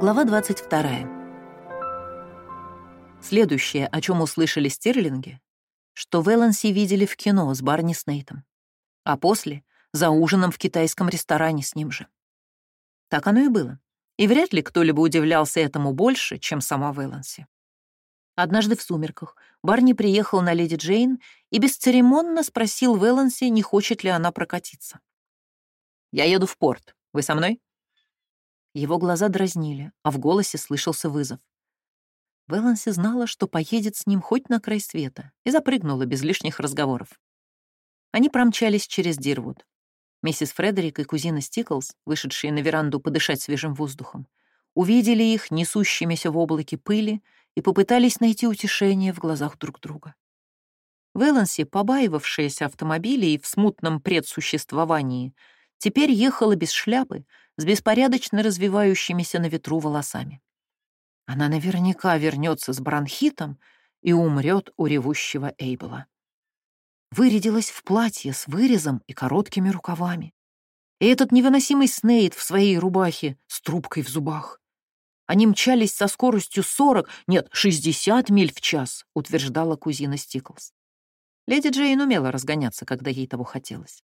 Глава 22. Следующее, о чем услышали стерлинги, что Вэланси видели в кино с Барни Снейтом, а после — за ужином в китайском ресторане с ним же. Так оно и было. И вряд ли кто-либо удивлялся этому больше, чем сама Вэланси. Однажды в сумерках Барни приехал на леди Джейн и бесцеремонно спросил Вэланси, не хочет ли она прокатиться. «Я еду в порт. Вы со мной?» Его глаза дразнили, а в голосе слышался вызов. Вэланси знала, что поедет с ним хоть на край света, и запрыгнула без лишних разговоров. Они промчались через Дирвуд. Миссис Фредерик и кузина Стиклс, вышедшие на веранду подышать свежим воздухом, увидели их несущимися в облаке пыли и попытались найти утешение в глазах друг друга. Вэланси, побаивавшаяся автомобилей в смутном предсуществовании, теперь ехала без шляпы, с беспорядочно развивающимися на ветру волосами. Она наверняка вернется с бронхитом и умрет у ревущего Эйбла. Вырядилась в платье с вырезом и короткими рукавами. И этот невыносимый Снейд в своей рубахе с трубкой в зубах. Они мчались со скоростью 40, нет, 60 миль в час, утверждала кузина Стиклс. Леди Джейн умела разгоняться, когда ей того хотелось.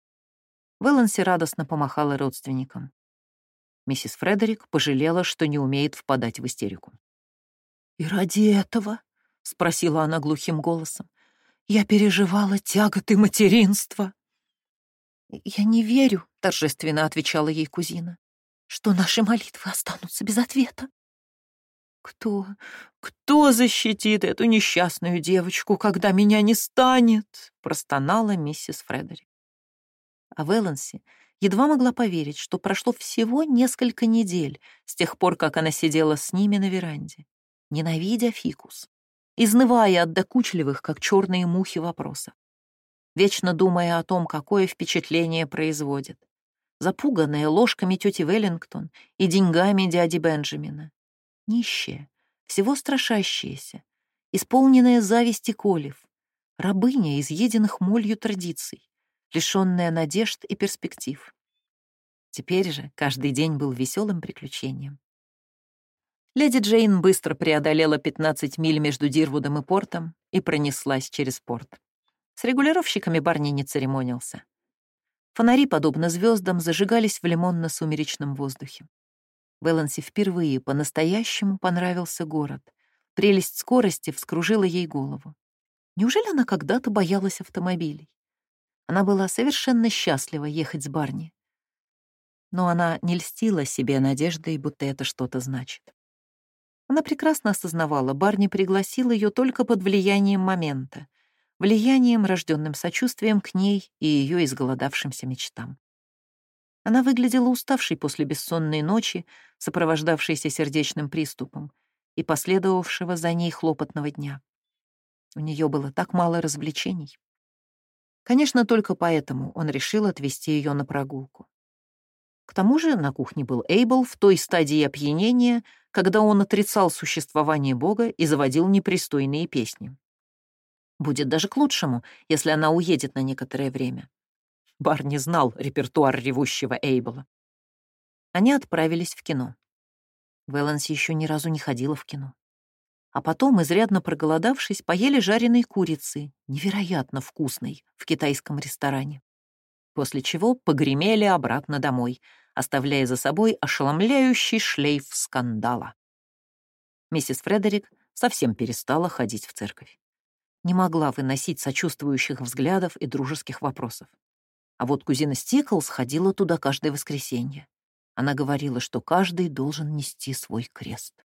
Вэланси радостно помахала родственникам. Миссис Фредерик пожалела, что не умеет впадать в истерику. «И ради этого?» — спросила она глухим голосом. «Я переживала тяготы материнства». «Я не верю», — торжественно отвечала ей кузина, «что наши молитвы останутся без ответа». «Кто, кто защитит эту несчастную девочку, когда меня не станет?» — простонала миссис Фредерик. А Вэланси едва могла поверить, что прошло всего несколько недель с тех пор, как она сидела с ними на веранде, ненавидя фикус, изнывая от докучливых, как черные мухи, вопросов, вечно думая о том, какое впечатление производит, запуганная ложками тети Веллингтон и деньгами дяди Бенджамина, нищая, всего страшащаяся, исполненная зависти колев, рабыня изъеденных молью традиций, лишённая надежд и перспектив. Теперь же каждый день был веселым приключением. Леди Джейн быстро преодолела 15 миль между Дирвудом и портом и пронеслась через порт. С регулировщиками Барни не церемонился. Фонари, подобно звездам, зажигались в лимонно-сумеречном воздухе. Вэланси впервые по-настоящему понравился город. Прелесть скорости вскружила ей голову. Неужели она когда-то боялась автомобилей? Она была совершенно счастлива ехать с Барни. Но она не льстила себе надеждой, будто это что-то значит. Она прекрасно осознавала, Барни пригласил ее только под влиянием момента, влиянием, рожденным сочувствием к ней и ее изголодавшимся мечтам. Она выглядела уставшей после бессонной ночи, сопровождавшейся сердечным приступом, и последовавшего за ней хлопотного дня. У нее было так мало развлечений. Конечно, только поэтому он решил отвезти ее на прогулку. К тому же на кухне был Эйбл в той стадии опьянения, когда он отрицал существование Бога и заводил непристойные песни. Будет даже к лучшему, если она уедет на некоторое время. Бар не знал репертуар ревущего Эйбла. Они отправились в кино. Вэланси еще ни разу не ходила в кино а потом, изрядно проголодавшись, поели жареной курицы, невероятно вкусной, в китайском ресторане. После чего погремели обратно домой, оставляя за собой ошеломляющий шлейф скандала. Миссис Фредерик совсем перестала ходить в церковь. Не могла выносить сочувствующих взглядов и дружеских вопросов. А вот кузина Стиклс ходила туда каждое воскресенье. Она говорила, что каждый должен нести свой крест.